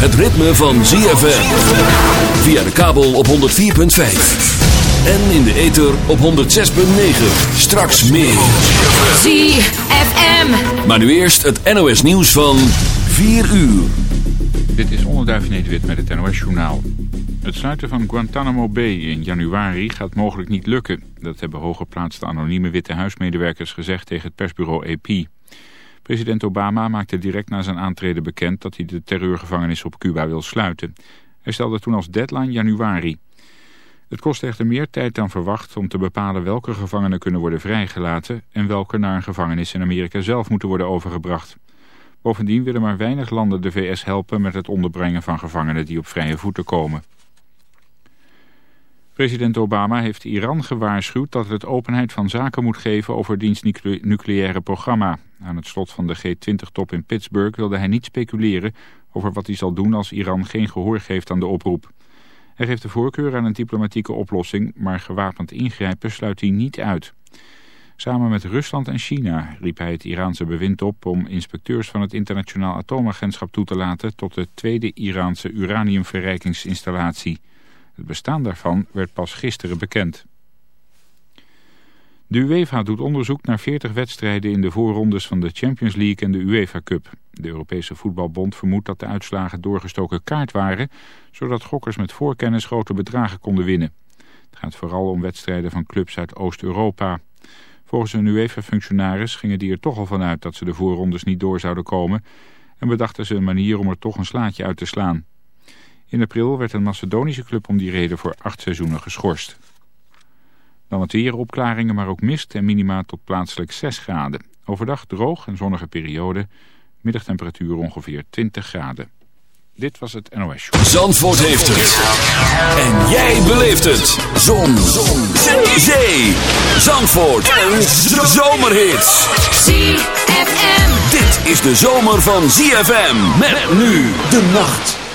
het ritme van ZFM. Via de kabel op 104.5. En in de ether op 106.9. Straks meer. ZFM. Maar nu eerst het NOS nieuws van 4 uur. Dit is Onderduif Nederwit met het NOS Journaal. Het sluiten van Guantanamo Bay in januari gaat mogelijk niet lukken. Dat hebben hooggeplaatste anonieme Witte Huismedewerkers gezegd tegen het persbureau AP. President Obama maakte direct na zijn aantreden bekend dat hij de terreurgevangenis op Cuba wil sluiten. Hij stelde toen als deadline januari. Het kost echter meer tijd dan verwacht om te bepalen welke gevangenen kunnen worden vrijgelaten en welke naar een gevangenis in Amerika zelf moeten worden overgebracht. Bovendien willen maar weinig landen de VS helpen met het onderbrengen van gevangenen die op vrije voeten komen. President Obama heeft Iran gewaarschuwd dat het openheid van zaken moet geven over diens nucleaire programma. Aan het slot van de G20-top in Pittsburgh wilde hij niet speculeren over wat hij zal doen als Iran geen gehoor geeft aan de oproep. Hij geeft de voorkeur aan een diplomatieke oplossing, maar gewapend ingrijpen sluit hij niet uit. Samen met Rusland en China riep hij het Iraanse bewind op om inspecteurs van het internationaal atoomagentschap toe te laten tot de tweede Iraanse uraniumverrijkingsinstallatie. Het bestaan daarvan werd pas gisteren bekend. De UEFA doet onderzoek naar 40 wedstrijden in de voorrondes van de Champions League en de UEFA Cup. De Europese Voetbalbond vermoedt dat de uitslagen doorgestoken kaart waren, zodat gokkers met voorkennis grote bedragen konden winnen. Het gaat vooral om wedstrijden van clubs uit Oost-Europa. Volgens een UEFA-functionaris gingen die er toch al vanuit dat ze de voorrondes niet door zouden komen en bedachten ze een manier om er toch een slaatje uit te slaan. In april werd een Macedonische club om die reden voor acht seizoenen geschorst. Dan het weer, opklaringen, maar ook mist en minima tot plaatselijk 6 graden. Overdag droog en zonnige periode. Middagtemperatuur ongeveer 20 graden. Dit was het NOS Show. Zandvoort heeft het. En jij beleeft het. Zon. Zon. Zee. Zandvoort. Een zomerhit. ZFM. Dit is de zomer van ZFM. Met nu de nacht.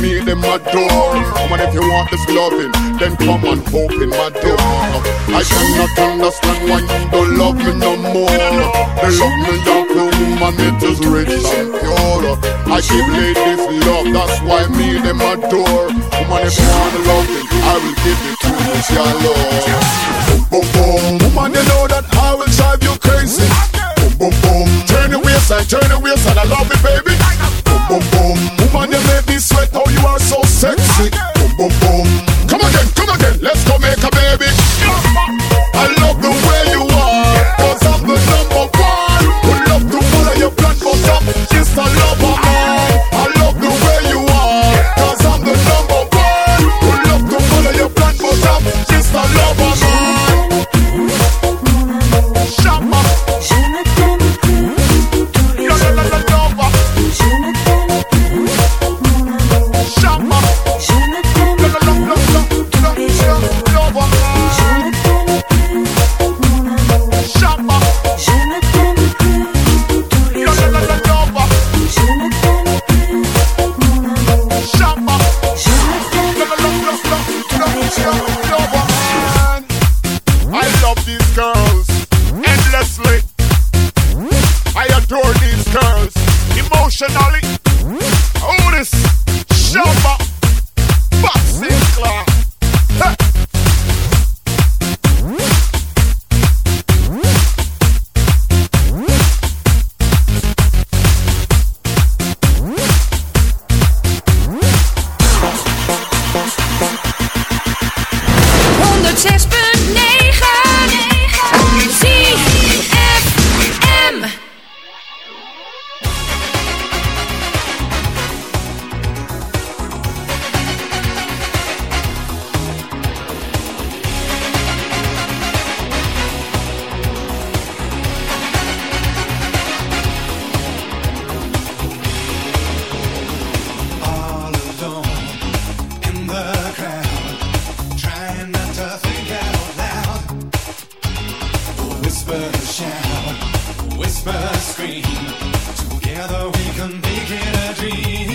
Me them my door. Woman, if you want this loving, then come and open my door. I cannot understand why you don't love me no more. They love me like a and it is rich and pure. I give ladies love, that's why me them adore. Woman, if you want loving, I will give it to you, your love. Together we can make it a dream.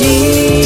Jesus.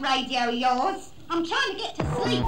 radio yours. I'm trying to get to sleep.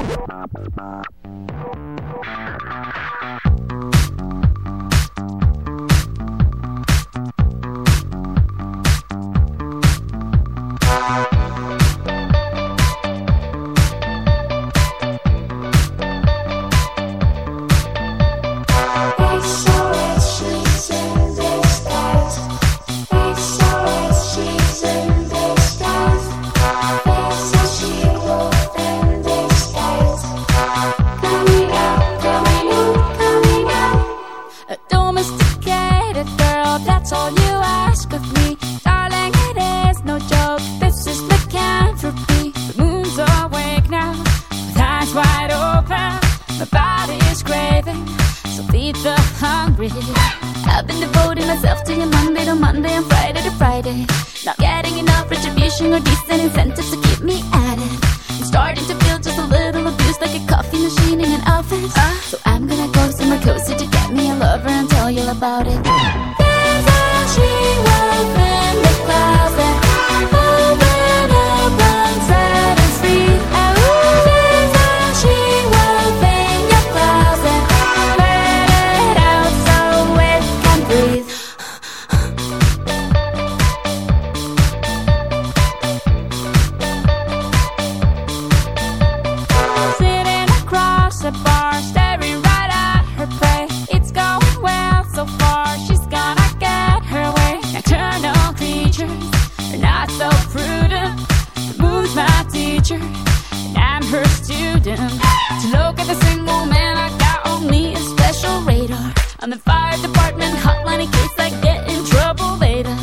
On the fire department hotline in case I get in trouble later.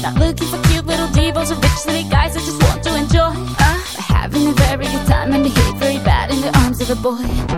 Not looking for cute little devils or rich city guys I just want to enjoy. Uh, having a very good time and behave very bad in the arms of a boy.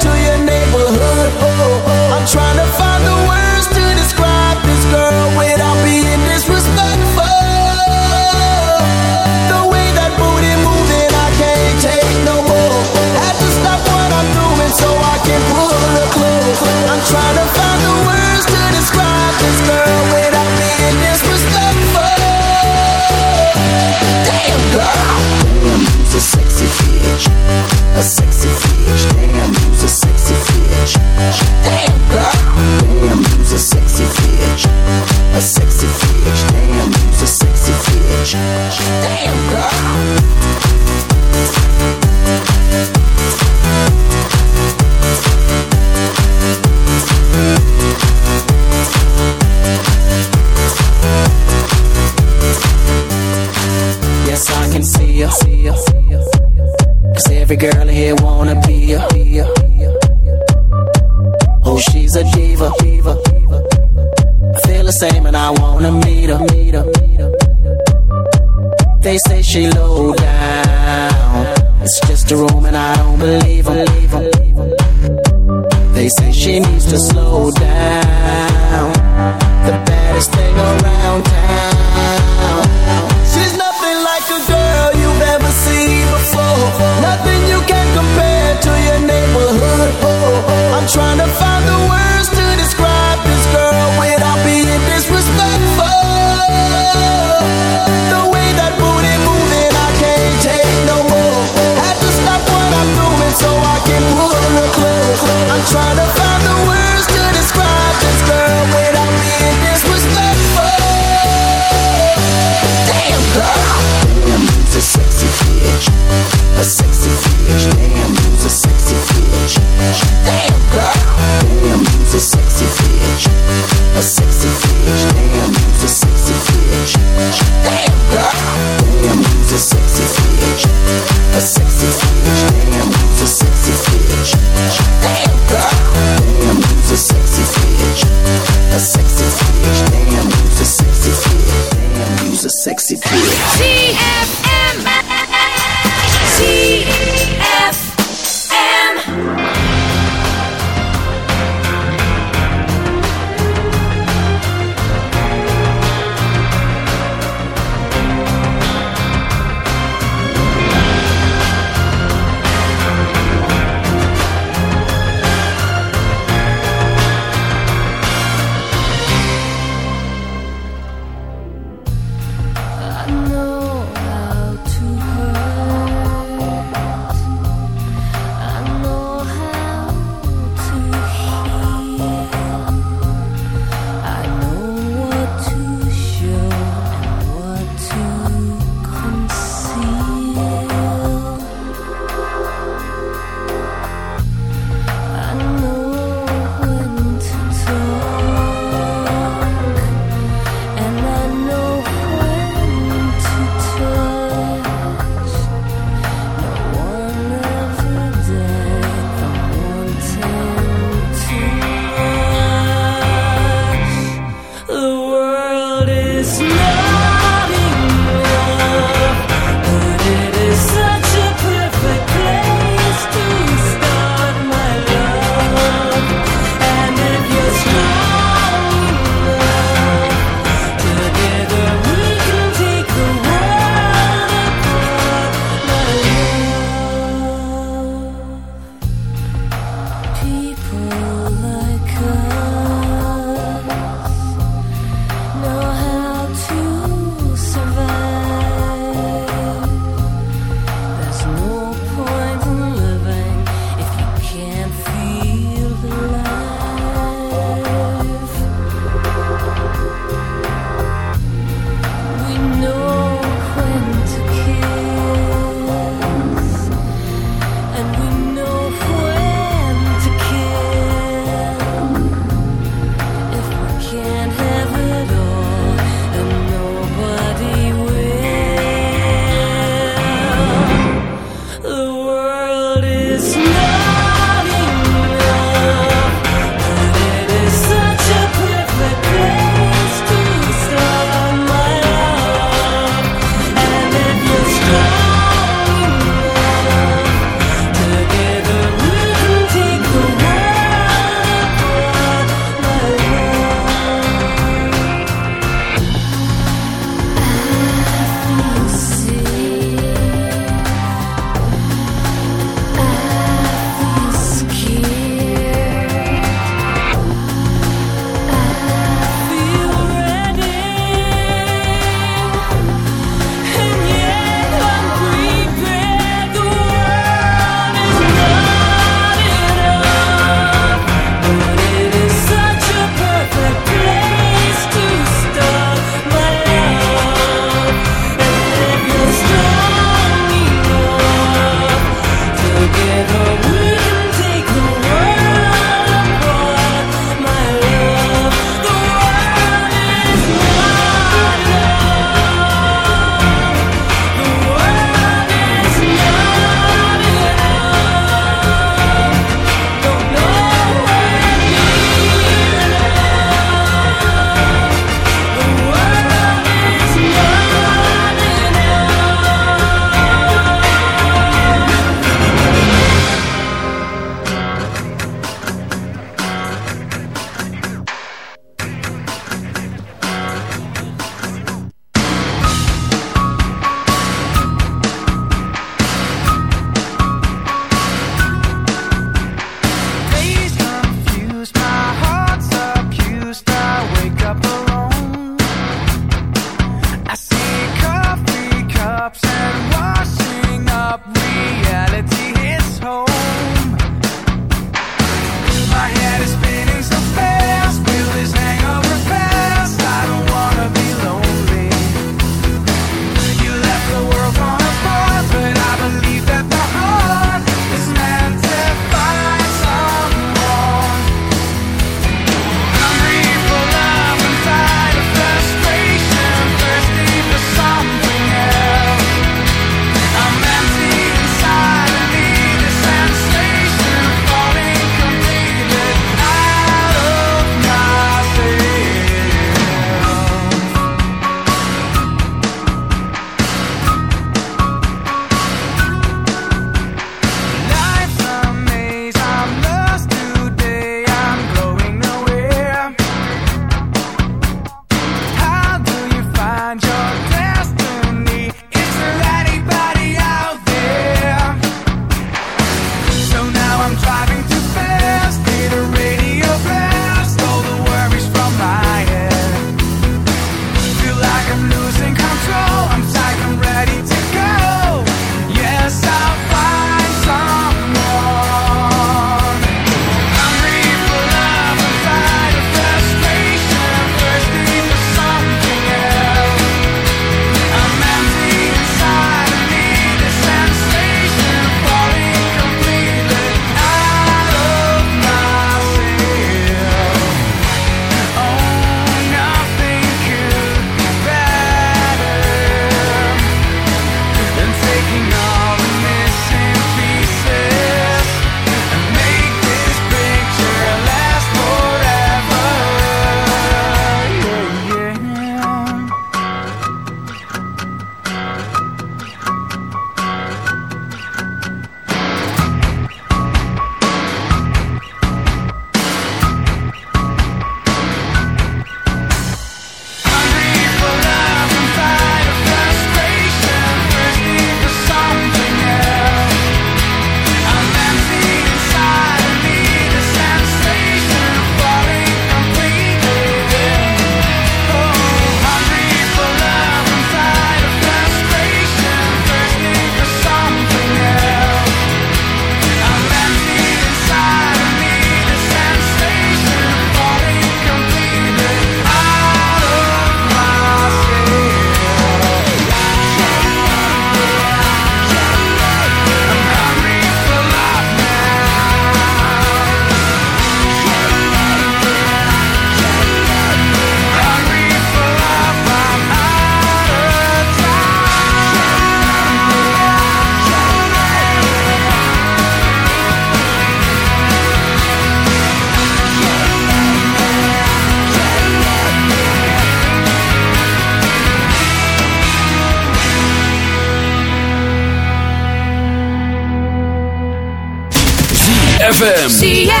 ZFM.